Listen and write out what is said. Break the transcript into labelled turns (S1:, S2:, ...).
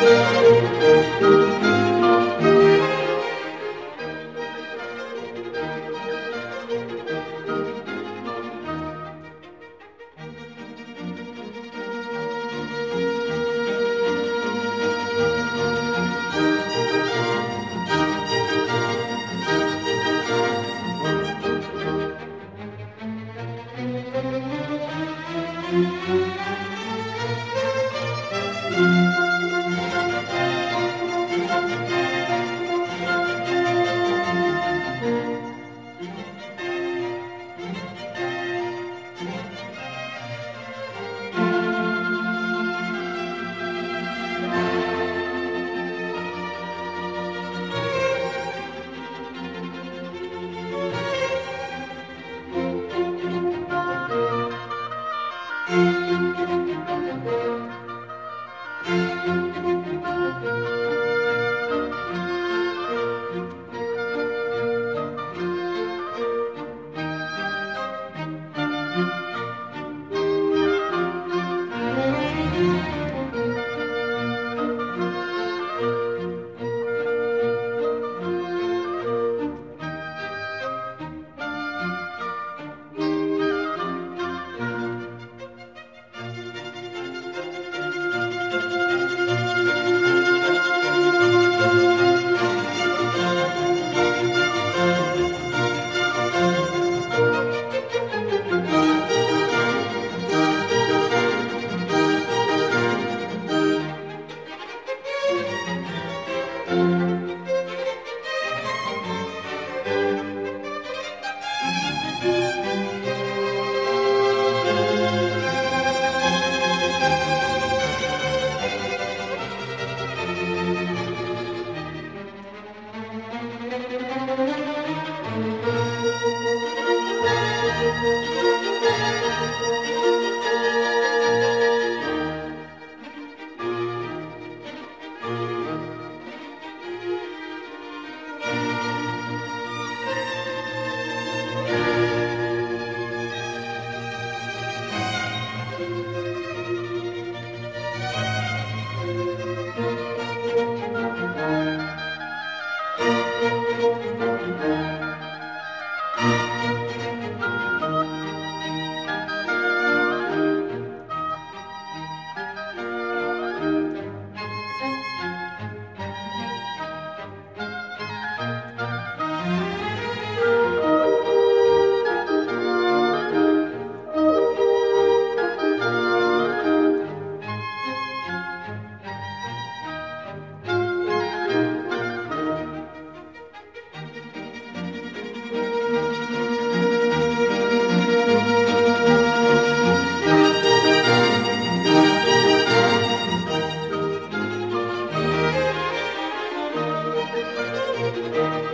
S1: Música Thank you.
S2: thank you